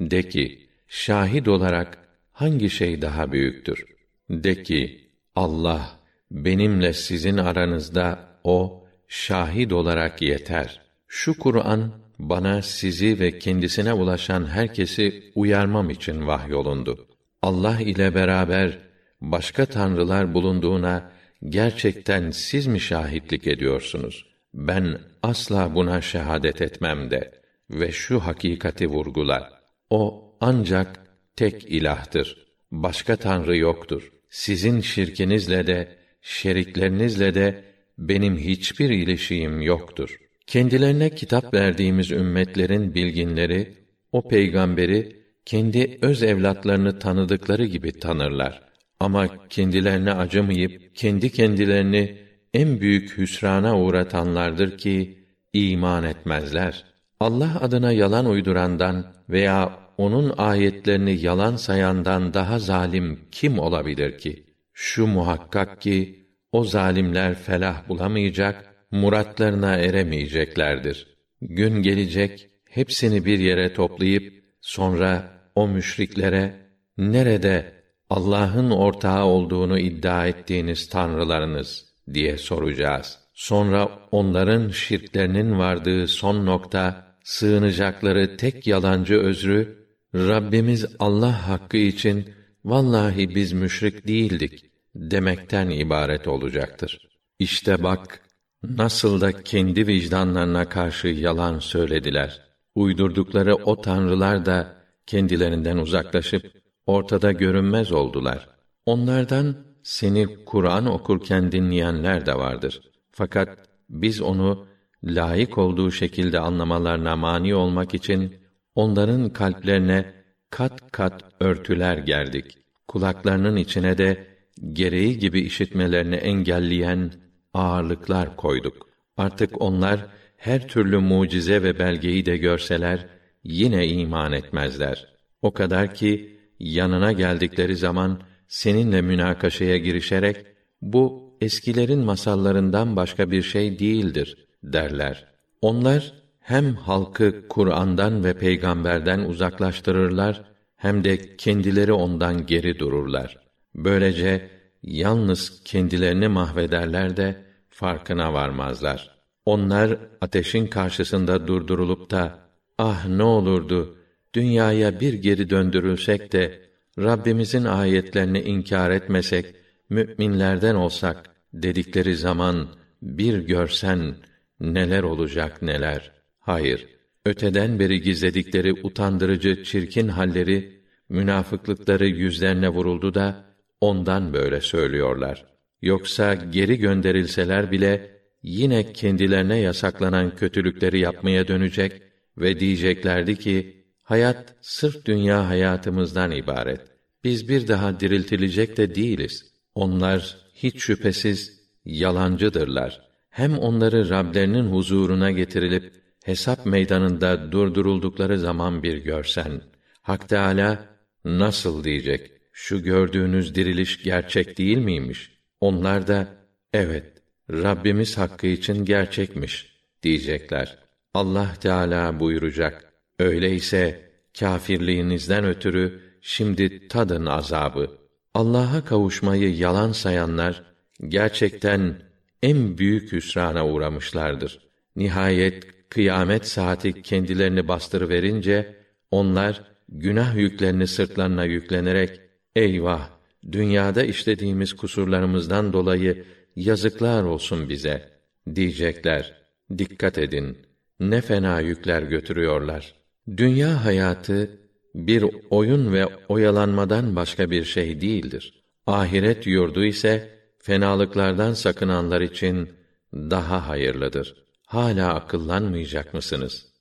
De ki, şahit olarak hangi şey daha büyüktür? De ki, Allah benimle sizin aranızda o şahit olarak yeter. Şu Kur'an bana sizi ve kendisine ulaşan herkesi uyarmam için vahyolundu. Allah ile beraber başka tanrılar bulunduğuna gerçekten siz mi şahitlik ediyorsunuz? Ben asla buna şehadet etmem de ve şu hakikati vurgula. O ancak tek ilahtır. Başka tanrı yoktur. Sizin şirkinizle de şeriklerinizle de benim hiçbir ilişiğim yoktur. Kendilerine kitap verdiğimiz ümmetlerin bilginleri o peygamberi kendi öz evlatlarını tanıdıkları gibi tanırlar. Ama kendilerine acımayıp kendi kendilerini en büyük hüsrana uğratanlardır ki iman etmezler. Allah adına yalan uydurandan veya onun ayetlerini yalan sayandan daha zalim kim olabilir ki? Şu muhakkak ki o zalimler felah bulamayacak, muratlarına eremeyeceklerdir. Gün gelecek, hepsini bir yere toplayıp sonra o müşriklere nerede Allah'ın ortağı olduğunu iddia ettiğiniz tanrılarınız diye soracağız. Sonra onların şirklerinin vardığı son nokta sığınacakları tek yalancı özrü Rabbimiz Allah hakkı için vallahi biz müşrik değildik demekten ibaret olacaktır. İşte bak nasıl da kendi vicdanlarına karşı yalan söylediler. Uydurdukları o tanrılar da kendilerinden uzaklaşıp ortada görünmez oldular. Onlardan seni Kur'an okurken dinleyenler de vardır. Fakat biz onu layık olduğu şekilde anlamalarına mani olmak için onların kalplerine kat kat örtüler gerdik. Kulaklarının içine de gereği gibi işitmelerini engelleyen ağırlıklar koyduk. Artık onlar her türlü mucize ve belgeyi de görseler yine iman etmezler. O kadar ki yanına geldikleri zaman seninle münakaşaya girişerek bu eskilerin masallarından başka bir şey değildir derler. Onlar hem halkı Kur'an'dan ve peygamberden uzaklaştırırlar hem de kendileri ondan geri dururlar. Böylece yalnız kendilerini mahvederler de farkına varmazlar. Onlar ateşin karşısında durdurulup da ah ne olurdu dünyaya bir geri döndürülsek de Rabbimizin ayetlerini inkar etmesek, müminlerden olsak dedikleri zaman bir görsen neler olacak neler. Hayır, öteden beri gizledikleri utandırıcı çirkin halleri, münafıklıkları yüzlerine vuruldu da ondan böyle söylüyorlar. Yoksa geri gönderilseler bile yine kendilerine yasaklanan kötülükleri yapmaya dönecek ve diyeceklerdi ki hayat sırf dünya hayatımızdan ibaret. Biz bir daha diriltilecek de değiliz. Onlar hiç şüphesiz yalancıdırlar. Hem onları Rablerinin huzuruna getirilip hesap meydanında durduruldukları zaman bir görsen, Hak Teâlâ nasıl diyecek? Şu gördüğünüz diriliş gerçek değil miymiş? Onlar da evet Rabbimiz hakkı için gerçekmiş diyecekler. Allah Teala buyuracak. Öyleyse kâfirliğinizden ötürü şimdi tadın azabı. Allah'a kavuşmayı yalan sayanlar gerçekten en büyük hüsrana uğramışlardır. Nihayet kıyamet saati kendilerini bastırıverince onlar günah yüklerini sırtlarına yüklenerek eyvah dünyada işlediğimiz kusurlarımızdan dolayı yazıklar olsun bize diyecekler. Dikkat edin. Ne fena yükler götürüyorlar. Dünya hayatı bir oyun ve oyalanmadan başka bir şey değildir. Ahiret yurdu ise fenalıklardan sakınanlar için daha hayırlıdır. Hala akıllanmayacak mısınız?'